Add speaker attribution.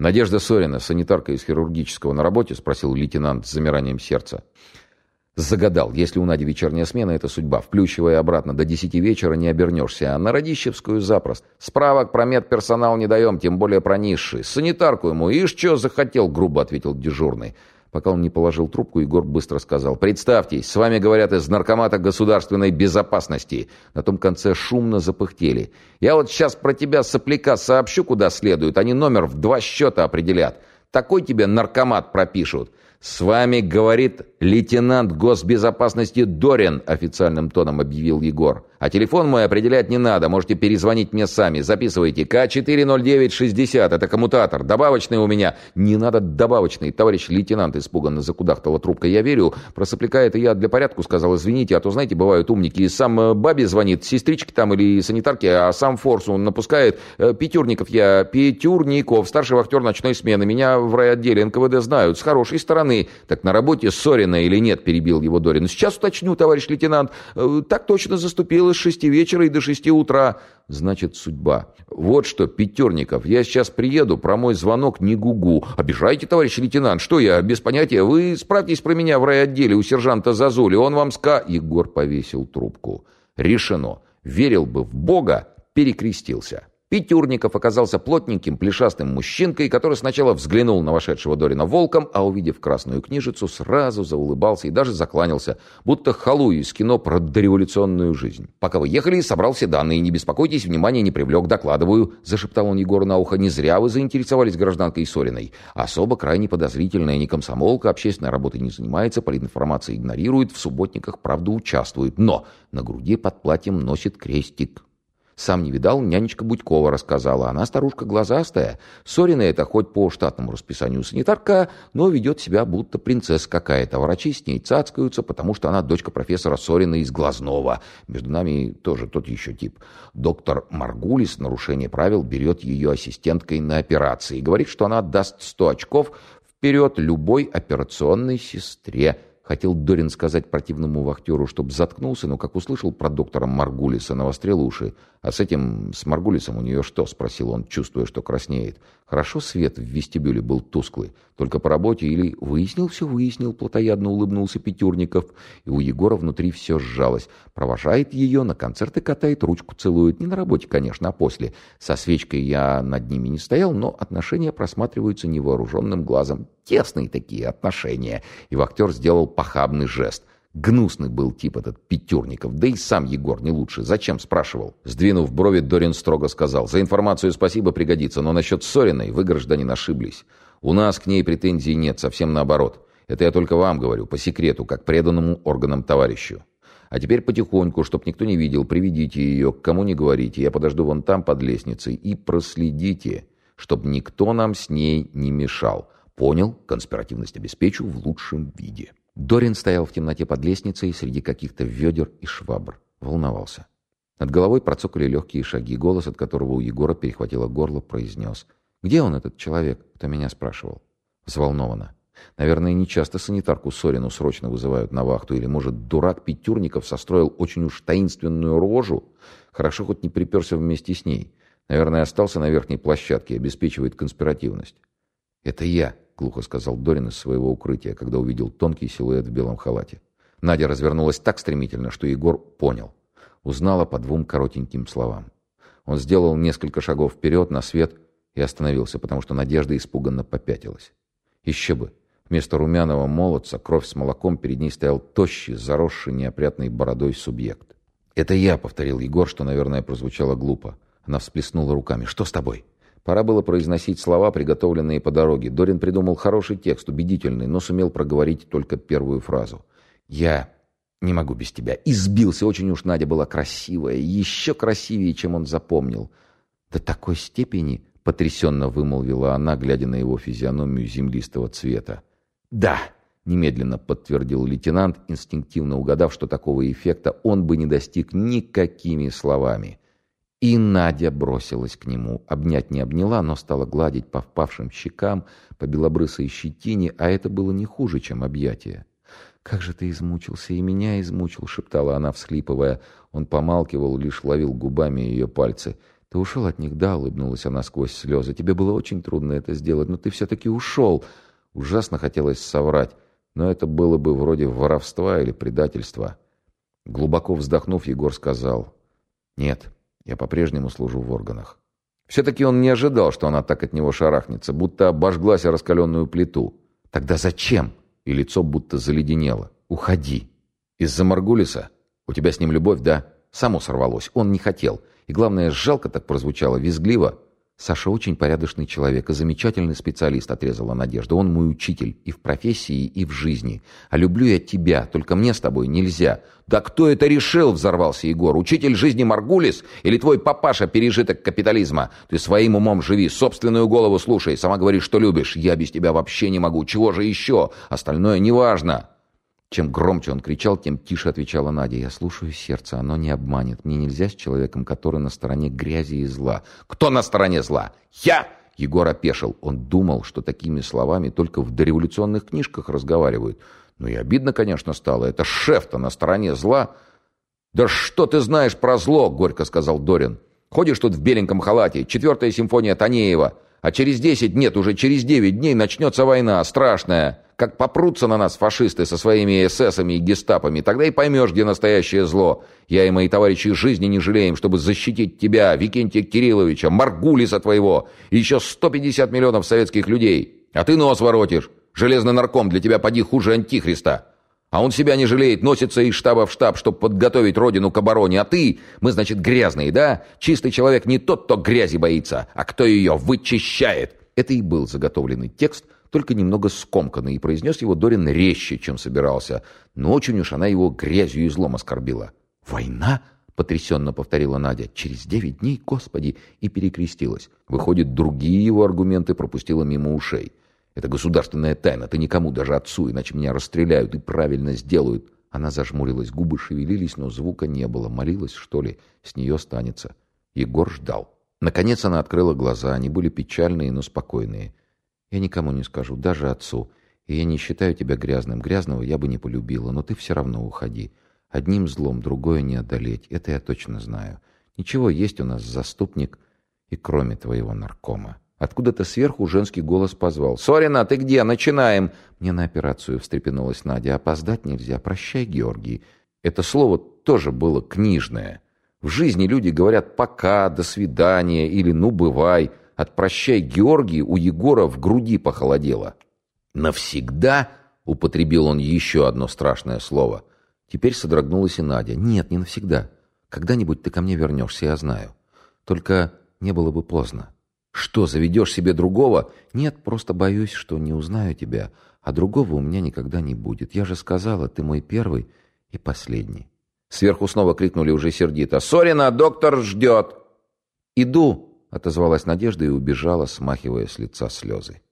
Speaker 1: «Надежда Сорина, санитарка из хирургического на работе?» — спросил лейтенант с замиранием сердца. Загадал, если у Нади вечерняя смена, это судьба. Вплющивая обратно до десяти вечера не обернешься, а на Радищевскую запросто. Справок про медперсонал не даем, тем более про низший. Санитарку ему, ишь, что захотел, грубо ответил дежурный. Пока он не положил трубку, Егор быстро сказал. «Представьтесь, с вами говорят из Наркомата государственной безопасности». На том конце шумно запыхтели. «Я вот сейчас про тебя, сопляка, сообщу, куда следует. Они номер в два счета определят. Такой тебе наркомат пропишут. «С вами, — говорит лейтенант госбезопасности Дорин», — официальным тоном объявил Егор. А телефон мой определять не надо, можете перезвонить мне сами. Записывайте. К40960, это коммутатор. Добавочный у меня. Не надо добавочный. Товарищ лейтенант испуганно закудахтала трубка. Я верю. Про сопляка это я для порядку сказал. Извините, а то, знаете, бывают умники. И сам э, бабе звонит, сестричке там или санитарке, а сам форсу напускает. Э, Петюрников я, Петюрников, старший вахтер ночной смены. Меня в райотделе НКВД знают. С хорошей стороны. Так на работе ссорено или нет, перебил его Дорин. Сейчас уточню, товарищ лейтенант. Э, так точно заступил с шести вечера и до шести утра. Значит, судьба. Вот что, Пятерников, я сейчас приеду, про мой звонок не гугу. Обижайте, товарищ лейтенант, что я, без понятия? Вы справьтесь про меня в райотделе у сержанта Зазули, он вам ска... Егор повесил трубку. Решено. Верил бы в Бога, перекрестился. Пятюрников оказался плотненьким, плешастым мужчинкой, который сначала взглянул на вошедшего Дорина волком, а увидев красную книжицу, сразу заулыбался и даже закланялся, будто халуй из кино про дореволюционную жизнь. «Пока вы ехали, собрал все данные, не беспокойтесь, внимание не привлек, докладываю», зашептал он Егору на ухо, «не зря вы заинтересовались гражданкой Сориной. Особо крайне подозрительная, не комсомолка, общественной работой не занимается, политинформации игнорирует, в субботниках, правда, участвует, но на груди под платьем носит крестик». Сам не видал, нянечка Будькова рассказала. Она старушка глазастая. Сорина это хоть по штатному расписанию санитарка, но ведет себя будто принцесса какая-то. Врачи с ней цацкаются, потому что она дочка профессора Сорина из Глазного. Между нами тоже тот еще тип. Доктор Маргулис нарушение правил берет ее ассистенткой на операции. Говорит, что она даст 100 очков вперед любой операционной сестре. Хотел Дорин сказать противному вахтеру, чтобы заткнулся, но как услышал про доктора Маргулиса, навострил уши. «А с этим, с Маргулисом у нее что?» — спросил он, чувствуя, что краснеет. «Хорошо свет в вестибюле был тусклый. Только по работе или...» «Выяснил, все выяснил», — плотоядно улыбнулся Петерников. И у Егора внутри все сжалось. Провожает ее, на концерты катает, ручку целует. Не на работе, конечно, а после. Со свечкой я над ними не стоял, но отношения просматриваются невооруженным глазом. Тесные такие отношения. И вахтер сделал похабный жест. Гнусный был тип этот Пятерников, да и сам Егор не лучше. Зачем, спрашивал? Сдвинув брови, Дорин строго сказал. За информацию спасибо, пригодится, но насчет Сориной вы, гражданин, ошиблись. У нас к ней претензий нет, совсем наоборот. Это я только вам говорю, по секрету, как преданному органам товарищу. А теперь потихоньку, чтоб никто не видел, приведите ее, к кому не говорите, я подожду вон там под лестницей, и проследите, чтоб никто нам с ней не мешал. Понял? Конспиративность обеспечу в лучшем виде. Дорин стоял в темноте под лестницей среди каких-то ведер и швабр. Волновался. Над головой процокали легкие шаги. Голос, от которого у Егора перехватило горло, произнес. «Где он, этот человек?» Кто меня спрашивал. Взволнованно. Наверное, не часто санитарку Сорину срочно вызывают на вахту. Или, может, дурак Пятюрников состроил очень уж таинственную рожу? Хорошо, хоть не приперся вместе с ней. Наверное, остался на верхней площадке и обеспечивает конспиративность. «Это я», — глухо сказал Дорин из своего укрытия, когда увидел тонкий силуэт в белом халате. Надя развернулась так стремительно, что Егор понял. Узнала по двум коротеньким словам. Он сделал несколько шагов вперед на свет и остановился, потому что Надежда испуганно попятилась. Еще бы! Вместо румяного молодца, кровь с молоком, перед ней стоял тощий, заросший неопрятной бородой субъект. «Это я», — повторил Егор, что, наверное, прозвучало глупо. Она всплеснула руками. «Что с тобой?» Пора было произносить слова, приготовленные по дороге. Дорин придумал хороший текст, убедительный, но сумел проговорить только первую фразу. «Я не могу без тебя». Избился. Очень уж Надя была красивая. Еще красивее, чем он запомнил. До такой степени, потрясенно вымолвила она, глядя на его физиономию землистого цвета. «Да», — немедленно подтвердил лейтенант, инстинктивно угадав, что такого эффекта он бы не достиг никакими словами. И Надя бросилась к нему. Обнять не обняла, но стала гладить по впавшим щекам, по белобрысой щетине, а это было не хуже, чем объятие. «Как же ты измучился, и меня измучил», — шептала она, всхлипывая. Он помалкивал, лишь ловил губами ее пальцы. «Ты ушел от них, да?» — улыбнулась она сквозь слезы. «Тебе было очень трудно это сделать, но ты все-таки ушел». Ужасно хотелось соврать, но это было бы вроде воровства или предательства. Глубоко вздохнув, Егор сказал, «Нет, я по-прежнему служу в органах». Все-таки он не ожидал, что она так от него шарахнется, будто обожглась о раскаленную плиту. «Тогда зачем?» И лицо будто заледенело. «Уходи». «Из-за Маргулиса? У тебя с ним любовь, да?» Само сорвалось. Он не хотел. И главное, жалко так прозвучало, визгливо. «Саша очень порядочный человек и замечательный специалист», — отрезала Надежда. «Он мой учитель и в профессии, и в жизни. А люблю я тебя, только мне с тобой нельзя». «Да кто это решил?» — взорвался Егор. «Учитель жизни Маргулис или твой папаша пережиток капитализма? Ты своим умом живи, собственную голову слушай, сама говоришь, что любишь. Я без тебя вообще не могу. Чего же еще? Остальное неважно». Чем громче он кричал, тем тише отвечала Надя. «Я слушаю сердце, оно не обманет. Мне нельзя с человеком, который на стороне грязи и зла». «Кто на стороне зла? Я!» Егор опешил. Он думал, что такими словами только в дореволюционных книжках разговаривают. Ну и обидно, конечно, стало. Это шеф-то на стороне зла. «Да что ты знаешь про зло?» — горько сказал Дорин. «Ходишь тут в беленьком халате. Четвертая симфония Танеева. А через десять, нет, уже через девять дней начнется война. Страшная. Как попрутся на нас фашисты со своими эсэсами и гестапами, тогда и поймешь, где настоящее зло. Я и мои товарищи жизни не жалеем, чтобы защитить тебя, Викентия Кирилловича, Маргулиса твоего и еще 150 миллионов советских людей. А ты нос воротишь. Железный нарком для тебя поди хуже антихриста. А он себя не жалеет, носится из штаба в штаб, чтобы подготовить родину к обороне. А ты, мы, значит, грязные, да? Чистый человек не тот, кто грязи боится, а кто ее вычищает. Это и был заготовленный текст – только немного скомканный, и произнес его Дорин резче, чем собирался. Но очень уж она его грязью и злом оскорбила. «Война?» — потрясенно повторила Надя. «Через девять дней, господи!» и перекрестилась. Выходит, другие его аргументы пропустила мимо ушей. «Это государственная тайна, ты никому, даже отцу, иначе меня расстреляют и правильно сделают». Она зажмурилась, губы шевелились, но звука не было. Молилась, что ли? С нее останется. Егор ждал. Наконец она открыла глаза. Они были печальные, но спокойные. Я никому не скажу, даже отцу. И я не считаю тебя грязным. Грязного я бы не полюбила, но ты все равно уходи. Одним злом другое не одолеть. Это я точно знаю. Ничего, есть у нас заступник и кроме твоего наркома. Откуда-то сверху женский голос позвал. «Сорина, ты где? Начинаем!» Мне на операцию встрепенулась Надя. «Опоздать нельзя. Прощай, Георгий». Это слово тоже было книжное. В жизни люди говорят «пока», «до свидания» или «ну, бывай». От «прощай, Георгий» у Егора в груди похолодело. «Навсегда?» — употребил он еще одно страшное слово. Теперь содрогнулась и Надя. «Нет, не навсегда. Когда-нибудь ты ко мне вернешься, я знаю. Только не было бы поздно». «Что, заведешь себе другого?» «Нет, просто боюсь, что не узнаю тебя, а другого у меня никогда не будет. Я же сказала, ты мой первый и последний». Сверху снова крикнули уже сердито. «Сорина, доктор ждет!» «Иду!» — отозвалась Надежда и убежала, смахивая с лица слезы.